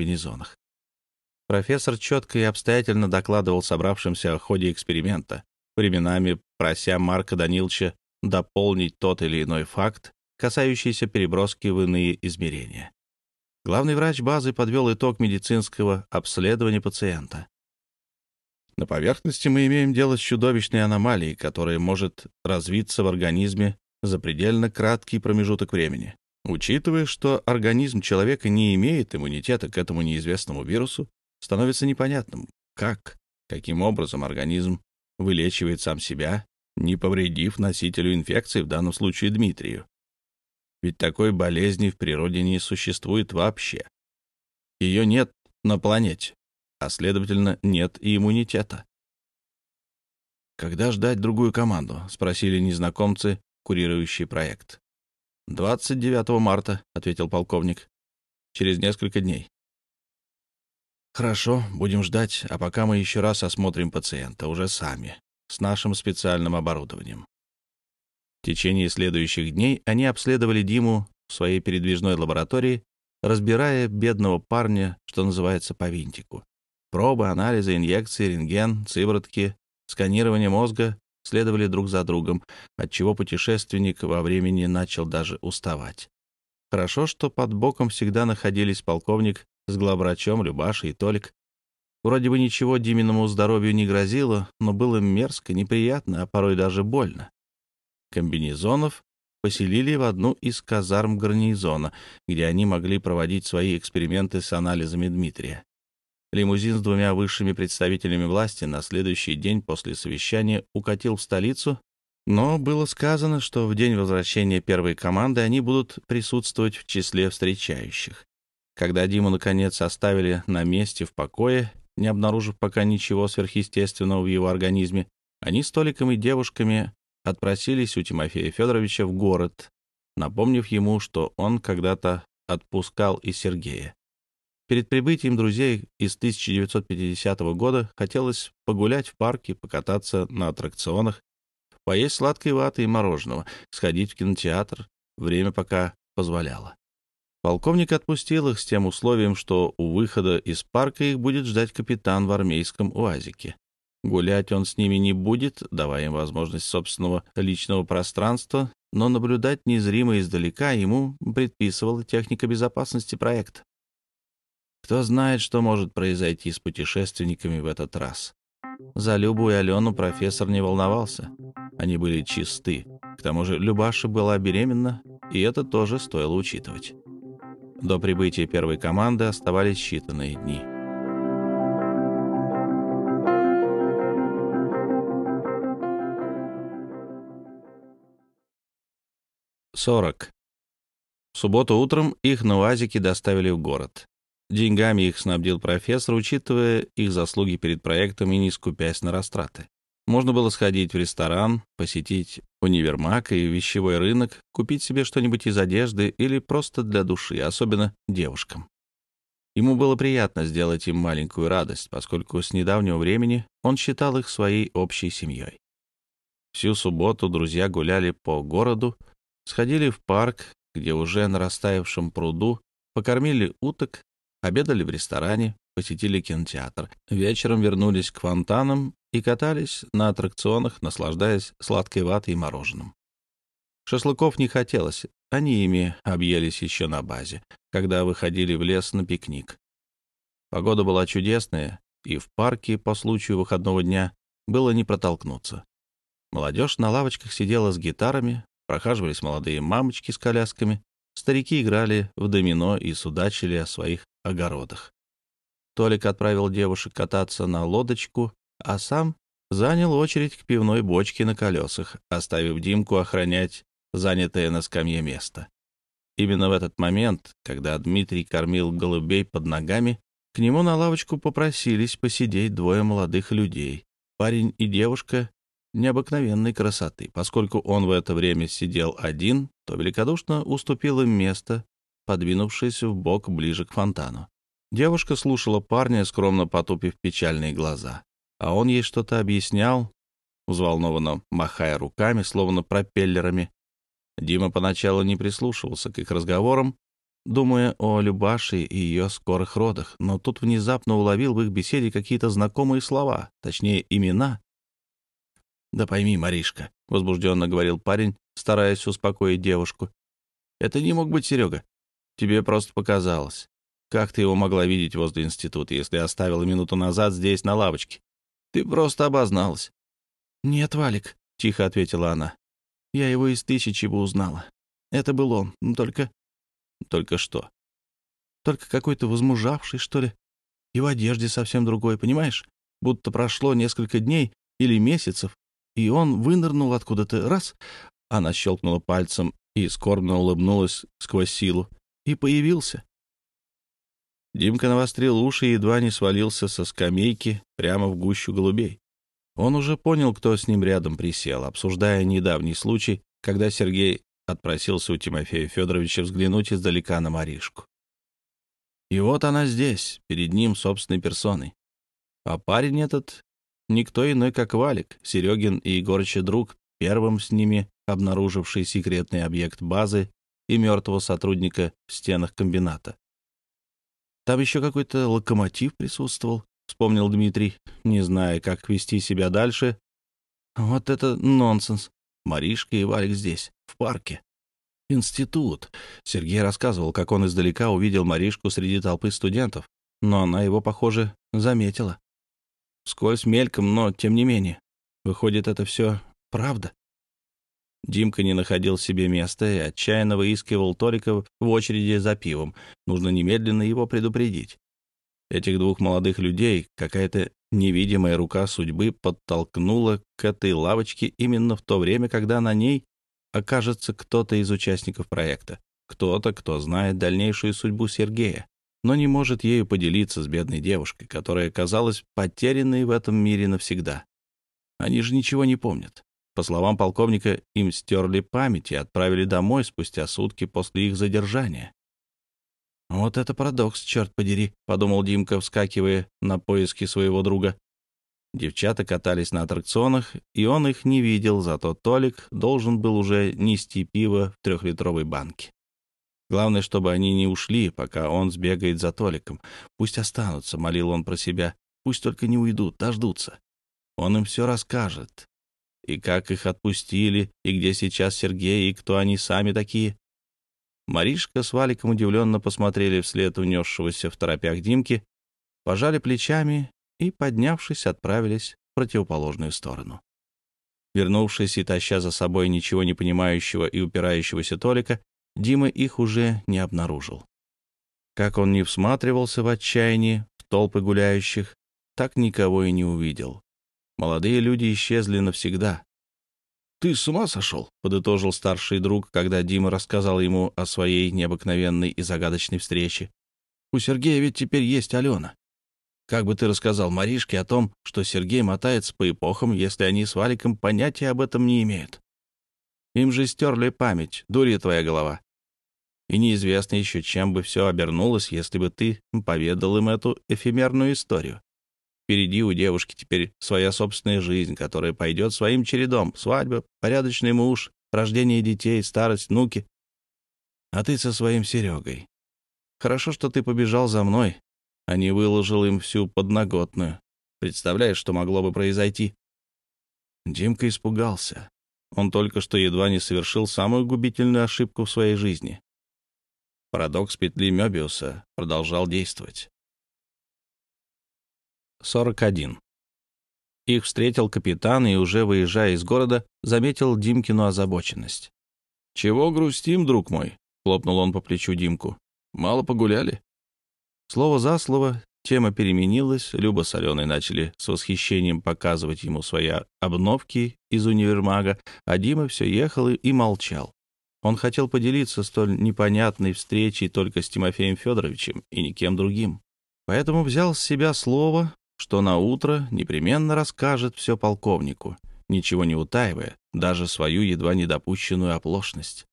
комбинезонах. Профессор четко и обстоятельно докладывал собравшимся о ходе эксперимента, временами прося Марка Даниловича дополнить тот или иной факт, касающийся переброски в иные измерения. Главный врач базы подвел итог медицинского обследования пациента. На поверхности мы имеем дело с чудовищной аномалией, которая может развиться в организме за предельно краткий промежуток времени. Учитывая, что организм человека не имеет иммунитета к этому неизвестному вирусу, становится непонятным, как, каким образом организм вылечивает сам себя, не повредив носителю инфекции, в данном случае Дмитрию. Ведь такой болезни в природе не существует вообще. Ее нет на планете, а, следовательно, нет и иммунитета. «Когда ждать другую команду?» — спросили незнакомцы, курирующие проект. «29 марта», — ответил полковник. «Через несколько дней». «Хорошо, будем ждать, а пока мы еще раз осмотрим пациента, уже сами, с нашим специальным оборудованием». В течение следующих дней они обследовали Диму в своей передвижной лаборатории, разбирая бедного парня, что называется, по винтику. Пробы, анализы, инъекции, рентген, сыворотки, сканирование мозга следовали друг за другом, отчего путешественник во времени начал даже уставать. Хорошо, что под боком всегда находились полковник с главврачом Любаша и Толик. Вроде бы ничего Диминому здоровью не грозило, но было мерзко, неприятно, а порой даже больно. Комбинезонов поселили в одну из казарм гарнизона, где они могли проводить свои эксперименты с анализами Дмитрия. Лимузин с двумя высшими представителями власти на следующий день после совещания укатил в столицу, но было сказано, что в день возвращения первой команды они будут присутствовать в числе встречающих. Когда Диму, наконец, оставили на месте в покое, не обнаружив пока ничего сверхъестественного в его организме, они с Толиком и девушками отпросились у Тимофея Федоровича в город, напомнив ему, что он когда-то отпускал и Сергея. Перед прибытием друзей из 1950 года хотелось погулять в парке, покататься на аттракционах, поесть сладкой ваты и мороженого, сходить в кинотеатр, время пока позволяло. Полковник отпустил их с тем условием, что у выхода из парка их будет ждать капитан в армейском УАЗике. Гулять он с ними не будет, давая им возможность собственного личного пространства, но наблюдать незримо издалека ему предписывала техника безопасности проекта. Кто знает, что может произойти с путешественниками в этот раз. За Любу и Алену профессор не волновался. Они были чисты. К тому же Любаша была беременна, и это тоже стоило учитывать. До прибытия первой команды оставались считанные дни. Сорок. В субботу утром их на УАЗике доставили в город. Деньгами их снабдил профессор, учитывая их заслуги перед проектом и не скупясь на растраты. Можно было сходить в ресторан, посетить универмаг и вещевой рынок, купить себе что-нибудь из одежды или просто для души, особенно девушкам. Ему было приятно сделать им маленькую радость, поскольку с недавнего времени он считал их своей общей семьей. Всю субботу друзья гуляли по городу, сходили в парк, где уже на растаявшем пруду покормили уток Обедали в ресторане, посетили кинотеатр. Вечером вернулись к фонтанам и катались на аттракционах, наслаждаясь сладкой ватой и мороженым. Шашлыков не хотелось, они ими объелись еще на базе, когда выходили в лес на пикник. Погода была чудесная, и в парке по случаю выходного дня было не протолкнуться. Молодежь на лавочках сидела с гитарами, прохаживались молодые мамочки с колясками, старики играли в домино и судачили о своих огородах. Толик отправил девушек кататься на лодочку, а сам занял очередь к пивной бочке на колесах, оставив Димку охранять занятое на скамье место. Именно в этот момент, когда Дмитрий кормил голубей под ногами, к нему на лавочку попросились посидеть двое молодых людей, парень и девушка необыкновенной красоты. Поскольку он в это время сидел один, то великодушно уступил им место, подвинувшись в бок ближе к фонтану. Девушка слушала парня, скромно потупив печальные глаза, а он ей что-то объяснял, взволнованно махая руками, словно пропеллерами. Дима поначалу не прислушивался к их разговорам, думая о Любаше и ее скорых родах, но тут внезапно уловил в их беседе какие-то знакомые слова, точнее, имена. «Да пойми, Маришка», — возбужденно говорил парень, стараясь успокоить девушку. «Это не мог быть Серега. Тебе просто показалось. Как ты его могла видеть возле института, если оставила минуту назад здесь, на лавочке? Ты просто обозналась». «Нет, Валик», — тихо ответила она. «Я его из тысячи бы узнала. Это был он, только...» «Только что?» «Только какой-то возмужавший, что ли. И в одежде совсем другой, понимаешь? Будто прошло несколько дней или месяцев, и он вынырнул откуда-то раз...» Она щелкнула пальцем и скорбно улыбнулась сквозь силу. «И появился». Димка навострил уши и едва не свалился со скамейки прямо в гущу голубей. Он уже понял, кто с ним рядом присел, обсуждая недавний случай, когда Сергей отпросился у Тимофея Федоровича взглянуть издалека на Маришку. И вот она здесь, перед ним собственной персоной. А парень этот — никто иной, как Валик, Серегин и Егорыча друг, первым с ними обнаруживший секретный объект базы и мертвого сотрудника в стенах комбината. Там еще какой-то локомотив присутствовал, вспомнил Дмитрий, не зная, как вести себя дальше. Вот это нонсенс. Маришка и Валик здесь, в парке. Институт. Сергей рассказывал, как он издалека увидел Маришку среди толпы студентов, но она его, похоже, заметила. Скользь мельком, но тем не менее. Выходит, это все правда. Димка не находил себе места и отчаянно выискивал Торика в очереди за пивом. Нужно немедленно его предупредить. Этих двух молодых людей какая-то невидимая рука судьбы подтолкнула к этой лавочке именно в то время, когда на ней окажется кто-то из участников проекта. Кто-то, кто знает дальнейшую судьбу Сергея, но не может ею поделиться с бедной девушкой, которая казалась потерянной в этом мире навсегда. Они же ничего не помнят. По словам полковника, им стерли память и отправили домой спустя сутки после их задержания. «Вот это парадокс, черт подери», — подумал Димка, вскакивая на поиски своего друга. Девчата катались на аттракционах, и он их не видел, зато Толик должен был уже нести пиво в трехлитровой банке. Главное, чтобы они не ушли, пока он сбегает за Толиком. Пусть останутся, — молил он про себя. Пусть только не уйдут, дождутся. Он им все расскажет и как их отпустили, и где сейчас Сергей, и кто они сами такие. Маришка с Валиком удивленно посмотрели вслед унесшегося в торопях Димки, пожали плечами и, поднявшись, отправились в противоположную сторону. Вернувшись и таща за собой ничего не понимающего и упирающегося Толика, Дима их уже не обнаружил. Как он не всматривался в отчаянии, в толпы гуляющих, так никого и не увидел. Молодые люди исчезли навсегда. «Ты с ума сошел?» — подытожил старший друг, когда Дима рассказал ему о своей необыкновенной и загадочной встрече. «У Сергея ведь теперь есть Алена. Как бы ты рассказал Маришке о том, что Сергей мотается по эпохам, если они с Валиком понятия об этом не имеют? Им же стерли память, дурья твоя голова. И неизвестно еще, чем бы все обернулось, если бы ты поведал им эту эфемерную историю. Впереди у девушки теперь своя собственная жизнь, которая пойдет своим чередом. Свадьба, порядочный муж, рождение детей, старость, внуки. А ты со своим Серегой. Хорошо, что ты побежал за мной, а не выложил им всю подноготную. Представляешь, что могло бы произойти?» Димка испугался. Он только что едва не совершил самую губительную ошибку в своей жизни. Парадокс петли Мёбиуса продолжал действовать. 41. Их встретил капитан и, уже выезжая из города, заметил Димкину озабоченность. «Чего грустим, друг мой?» — хлопнул он по плечу Димку. «Мало погуляли?» Слово за слово тема переменилась, Люба с Аленой начали с восхищением показывать ему свои обновки из универмага, а Дима все ехал и молчал. Он хотел поделиться столь непонятной встречей только с Тимофеем Федоровичем и никем другим. Поэтому взял с себя слово, что на утро непременно расскажет все полковнику, ничего не утаивая, даже свою едва недопущенную оплошность.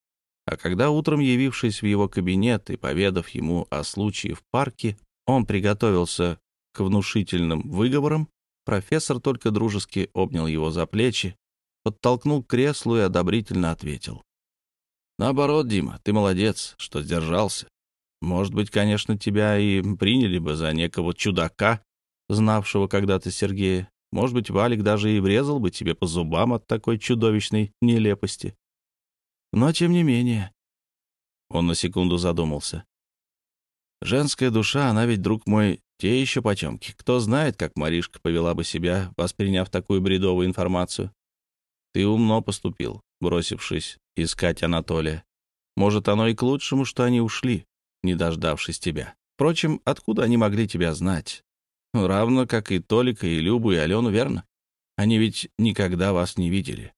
А когда утром, явившись в его кабинет и поведав ему о случае в парке, он приготовился к внушительным выговорам, профессор только дружески обнял его за плечи, подтолкнул к креслу и одобрительно ответил. «Наоборот, Дима, ты молодец, что сдержался. Может быть, конечно, тебя и приняли бы за некого чудака, знавшего когда-то Сергея. Может быть, Валик даже и врезал бы тебе по зубам от такой чудовищной нелепости. Но, тем не менее... Он на секунду задумался. Женская душа, она ведь, друг мой, те еще потемки. Кто знает, как Маришка повела бы себя, восприняв такую бредовую информацию. Ты умно поступил, бросившись искать Анатолия. Может, оно и к лучшему, что они ушли, не дождавшись тебя. Впрочем, откуда они могли тебя знать? Равно как и Толика, и Любу, и Алену, верно? Они ведь никогда вас не видели.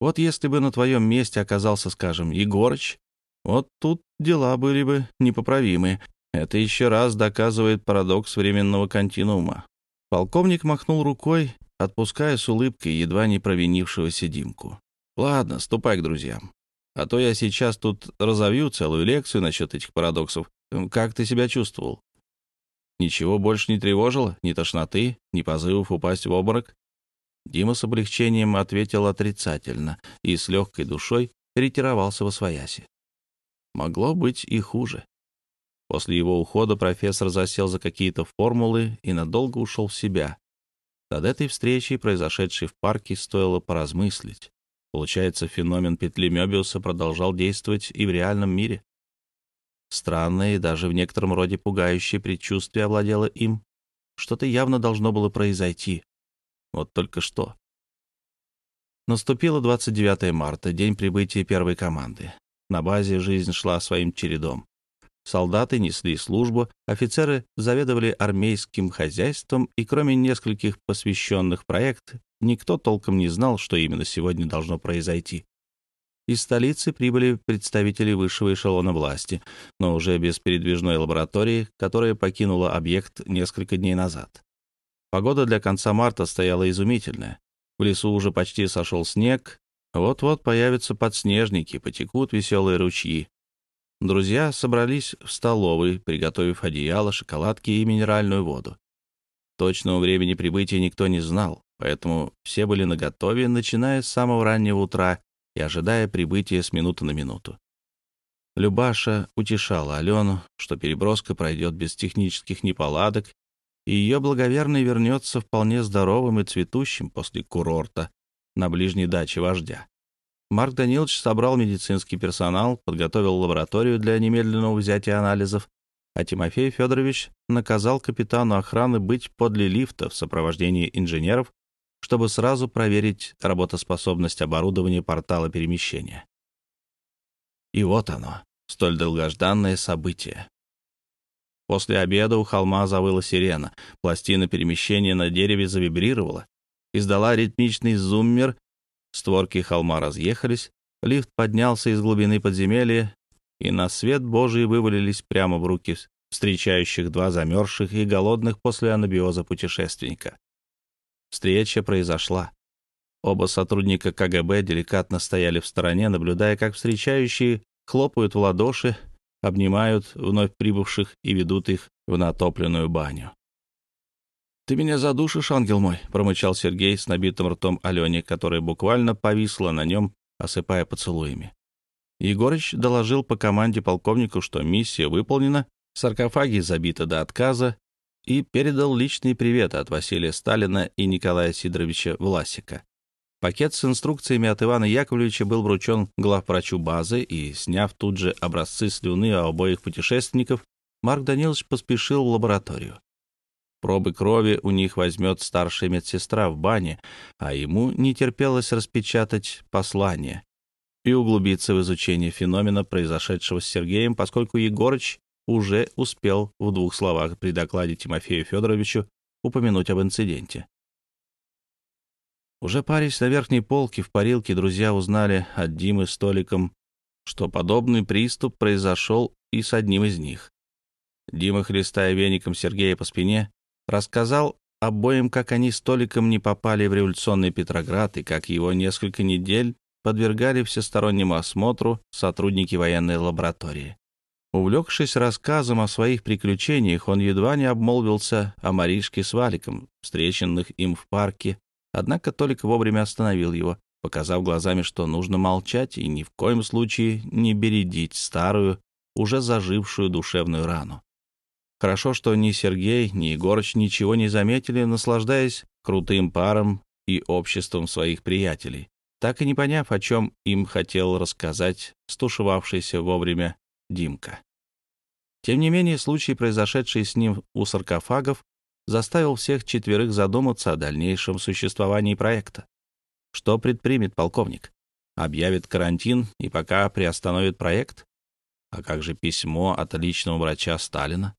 Вот если бы на твоем месте оказался, скажем, Егорыч, вот тут дела были бы непоправимые. Это еще раз доказывает парадокс временного континуума. Полковник махнул рукой, отпуская с улыбкой едва не провинившегося Димку. «Ладно, ступай к друзьям. А то я сейчас тут разовью целую лекцию насчет этих парадоксов. Как ты себя чувствовал? Ничего больше не тревожило? Ни тошноты, ни позывов упасть в обморок?» Дима с облегчением ответил отрицательно и с легкой душой ретировался во свояси. Могло быть и хуже. После его ухода профессор засел за какие-то формулы и надолго ушел в себя. Над этой встречей, произошедшей в парке, стоило поразмыслить. Получается, феномен петли Мёбиуса продолжал действовать и в реальном мире. Странное и даже в некотором роде пугающее предчувствие овладело им. Что-то явно должно было произойти. Вот только что. Наступило 29 марта, день прибытия первой команды. На базе жизнь шла своим чередом. Солдаты несли службу, офицеры заведовали армейским хозяйством, и кроме нескольких посвященных проект, никто толком не знал, что именно сегодня должно произойти. Из столицы прибыли представители высшего эшелона власти, но уже без передвижной лаборатории, которая покинула объект несколько дней назад. Погода для конца марта стояла изумительная. В лесу уже почти сошел снег, вот-вот появятся подснежники, потекут веселые ручьи. Друзья собрались в столовой, приготовив одеяло, шоколадки и минеральную воду. Точного времени прибытия никто не знал, поэтому все были наготове, начиная с самого раннего утра и ожидая прибытия с минуты на минуту. Любаша утешала Алену, что переброска пройдет без технических неполадок, и ее благоверный вернется вполне здоровым и цветущим после курорта на ближней даче вождя. Марк Данилович собрал медицинский персонал, подготовил лабораторию для немедленного взятия анализов, а Тимофей Федорович наказал капитану охраны быть подле лифта в сопровождении инженеров, чтобы сразу проверить работоспособность оборудования портала перемещения. И вот оно, столь долгожданное событие. После обеда у холма завыла сирена, пластина перемещения на дереве завибрировала, издала ритмичный зуммер Створки холма разъехались, лифт поднялся из глубины подземелья, и на свет Божий вывалились прямо в руки встречающих два замерзших и голодных после анабиоза путешественника. Встреча произошла. Оба сотрудника КГБ деликатно стояли в стороне, наблюдая, как встречающие хлопают в ладоши, обнимают вновь прибывших и ведут их в натопленную баню. «Ты меня задушишь, ангел мой», — промычал Сергей с набитым ртом Алене, которая буквально повисла на нем, осыпая поцелуями. Егорыч доложил по команде полковнику, что миссия выполнена, саркофаги забиты до отказа, и передал личный привет от Василия Сталина и Николая Сидоровича Власика. Пакет с инструкциями от Ивана Яковлевича был вручен главврачу базы, и, сняв тут же образцы слюны у обоих путешественников, Марк Данилович поспешил в лабораторию. Пробы крови у них возьмет старшая медсестра в бане, а ему не терпелось распечатать послание и углубиться в изучение феномена, произошедшего с Сергеем, поскольку Егорыч уже успел в двух словах при докладе Тимофею Федоровичу упомянуть об инциденте. Уже парясь на верхней полке в парилке, друзья узнали от Димы с Толиком, что подобный приступ произошел и с одним из них. Дима, хлестая веником Сергея по спине, Рассказал обоим, как они с Толиком не попали в революционный Петроград и как его несколько недель подвергали всестороннему осмотру сотрудники военной лаборатории. Увлекшись рассказом о своих приключениях, он едва не обмолвился о Маришке с Валиком, встреченных им в парке, однако Толик вовремя остановил его, показав глазами, что нужно молчать и ни в коем случае не бередить старую, уже зажившую душевную рану. Хорошо, что ни Сергей, ни Егорыч ничего не заметили, наслаждаясь крутым паром и обществом своих приятелей, так и не поняв, о чем им хотел рассказать стушевавшийся вовремя Димка. Тем не менее, случай, произошедший с ним у саркофагов, заставил всех четверых задуматься о дальнейшем существовании проекта. Что предпримет полковник? Объявит карантин и пока приостановит проект? А как же письмо от личного врача Сталина?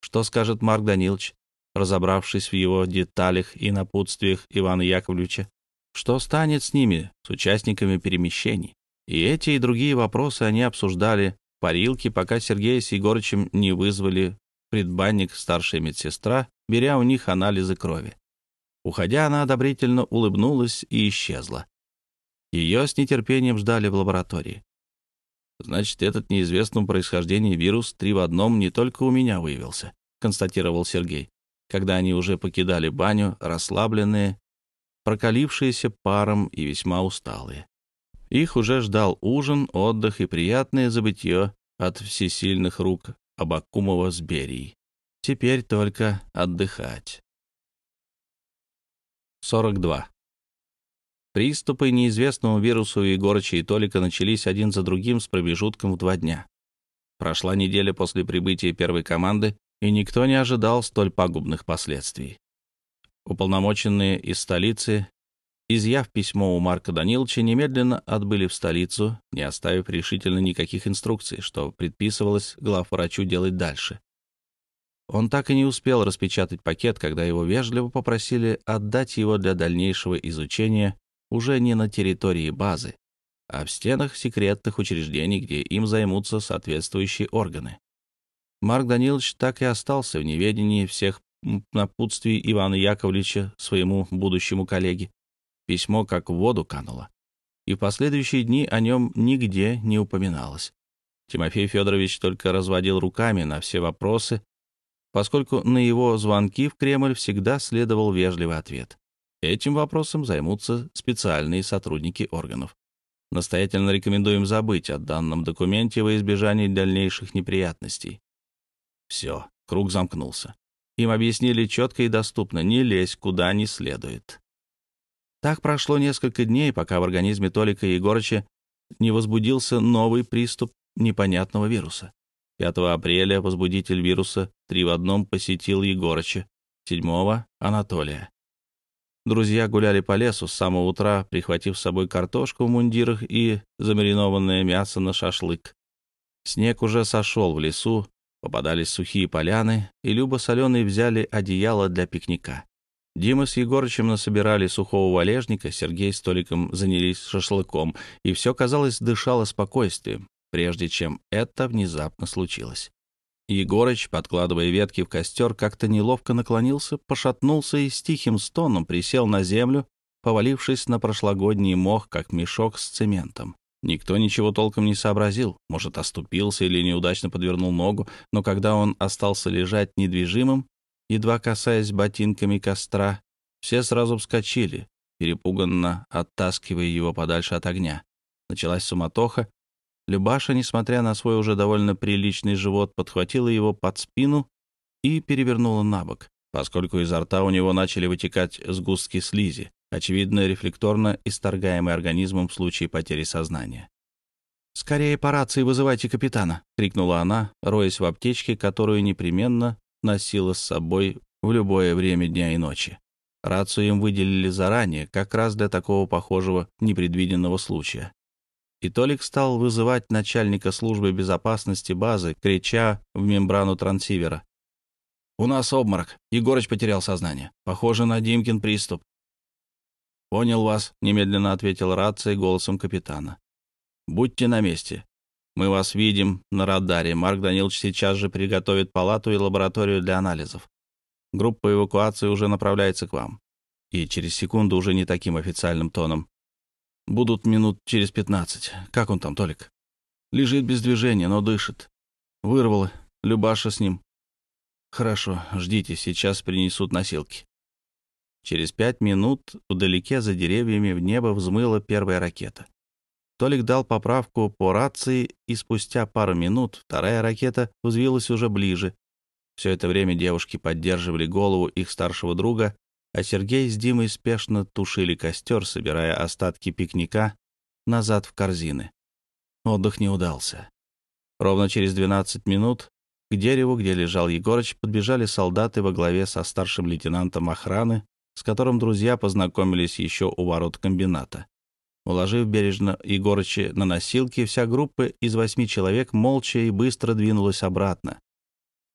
Что скажет Марк Данилович, разобравшись в его деталях и напутствиях Ивана Яковлевича? Что станет с ними, с участниками перемещений? И эти и другие вопросы они обсуждали парилке, пока Сергея с Егорычем не вызвали предбанник старшая медсестра, беря у них анализы крови. Уходя, она одобрительно улыбнулась и исчезла. Ее с нетерпением ждали в лаборатории. Значит, этот неизвестного происхождения вирус три в одном не только у меня выявился, констатировал Сергей, когда они уже покидали баню, расслабленные, прокалившиеся паром и весьма усталые. Их уже ждал ужин, отдых и приятное забытье от всесильных рук Абакумова с Берией. Теперь только отдыхать. 42. Приступы неизвестного вируса у Егорыча и Толика начались один за другим с промежутком в два дня. Прошла неделя после прибытия первой команды, и никто не ожидал столь пагубных последствий. Уполномоченные из столицы, изъяв письмо у Марка Даниловича, немедленно отбыли в столицу, не оставив решительно никаких инструкций, что предписывалось главврачу делать дальше. Он так и не успел распечатать пакет, когда его вежливо попросили отдать его для дальнейшего изучения уже не на территории базы, а в стенах секретных учреждений, где им займутся соответствующие органы. Марк Данилович так и остался в неведении всех напутствий Ивана Яковлевича своему будущему коллеге. Письмо как в воду кануло, и в последующие дни о нем нигде не упоминалось. Тимофей Федорович только разводил руками на все вопросы, поскольку на его звонки в Кремль всегда следовал вежливый ответ. Этим вопросом займутся специальные сотрудники органов. Настоятельно рекомендуем забыть о данном документе во избежание дальнейших неприятностей. Все, круг замкнулся. Им объяснили четко и доступно, не лезь куда не следует. Так прошло несколько дней, пока в организме Толика Егорыча не возбудился новый приступ непонятного вируса. 5 апреля возбудитель вируса три в одном посетил Егорыча, 7 — Анатолия. Друзья гуляли по лесу с самого утра, прихватив с собой картошку в мундирах и замаринованное мясо на шашлык. Снег уже сошел в лесу, попадались сухие поляны, и Люба с Аленой взяли одеяло для пикника. Дима с Егорычем насобирали сухого валежника, Сергей с Толиком занялись шашлыком, и все, казалось, дышало спокойствием, прежде чем это внезапно случилось. Егорыч, подкладывая ветки в костер, как-то неловко наклонился, пошатнулся и с тихим стоном присел на землю, повалившись на прошлогодний мох, как мешок с цементом. Никто ничего толком не сообразил, может, оступился или неудачно подвернул ногу, но когда он остался лежать недвижимым, едва касаясь ботинками костра, все сразу вскочили, перепуганно оттаскивая его подальше от огня. Началась суматоха, Любаша, несмотря на свой уже довольно приличный живот, подхватила его под спину и перевернула на бок, поскольку изо рта у него начали вытекать сгустки слизи, очевидно, рефлекторно исторгаемые организмом в случае потери сознания. «Скорее по рации вызывайте капитана!» — крикнула она, роясь в аптечке, которую непременно носила с собой в любое время дня и ночи. Рацию им выделили заранее, как раз для такого похожего непредвиденного случая и Толик стал вызывать начальника службы безопасности базы, крича в мембрану трансивера. «У нас обморок. Егорыч потерял сознание. Похоже на Димкин приступ». «Понял вас», — немедленно ответил рация голосом капитана. «Будьте на месте. Мы вас видим на радаре. Марк Данилович сейчас же приготовит палату и лабораторию для анализов. Группа эвакуации уже направляется к вам». И через секунду уже не таким официальным тоном. Будут минут через пятнадцать. Как он там, Толик? Лежит без движения, но дышит. Вырвало. Любаша с ним. Хорошо, ждите, сейчас принесут носилки. Через пять минут вдалеке за деревьями в небо взмыла первая ракета. Толик дал поправку по рации, и спустя пару минут вторая ракета взвилась уже ближе. Все это время девушки поддерживали голову их старшего друга, а Сергей с Димой спешно тушили костер, собирая остатки пикника назад в корзины. Отдых не удался. Ровно через 12 минут к дереву, где лежал Егорыч, подбежали солдаты во главе со старшим лейтенантом охраны, с которым друзья познакомились еще у ворот комбината. Уложив бережно Егорыча на носилки, вся группа из восьми человек молча и быстро двинулась обратно.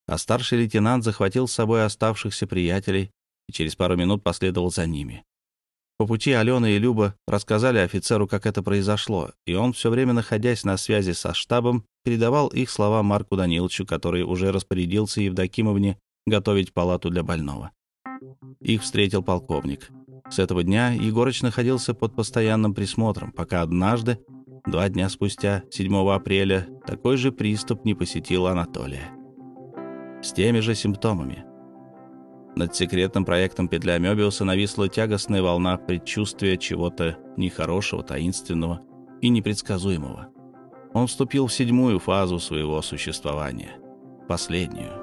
А старший лейтенант захватил с собой оставшихся приятелей и через пару минут последовал за ними. По пути Алена и Люба рассказали офицеру, как это произошло, и он, все время находясь на связи со штабом, передавал их слова Марку Даниловичу, который уже распорядился Евдокимовне готовить палату для больного. Их встретил полковник. С этого дня Егорыч находился под постоянным присмотром, пока однажды, два дня спустя, 7 апреля, такой же приступ не посетил Анатолия. С теми же симптомами. Над секретным проектом «Петля Мёбиуса» нависла тягостная волна предчувствия чего-то нехорошего, таинственного и непредсказуемого. Он вступил в седьмую фазу своего существования, последнюю.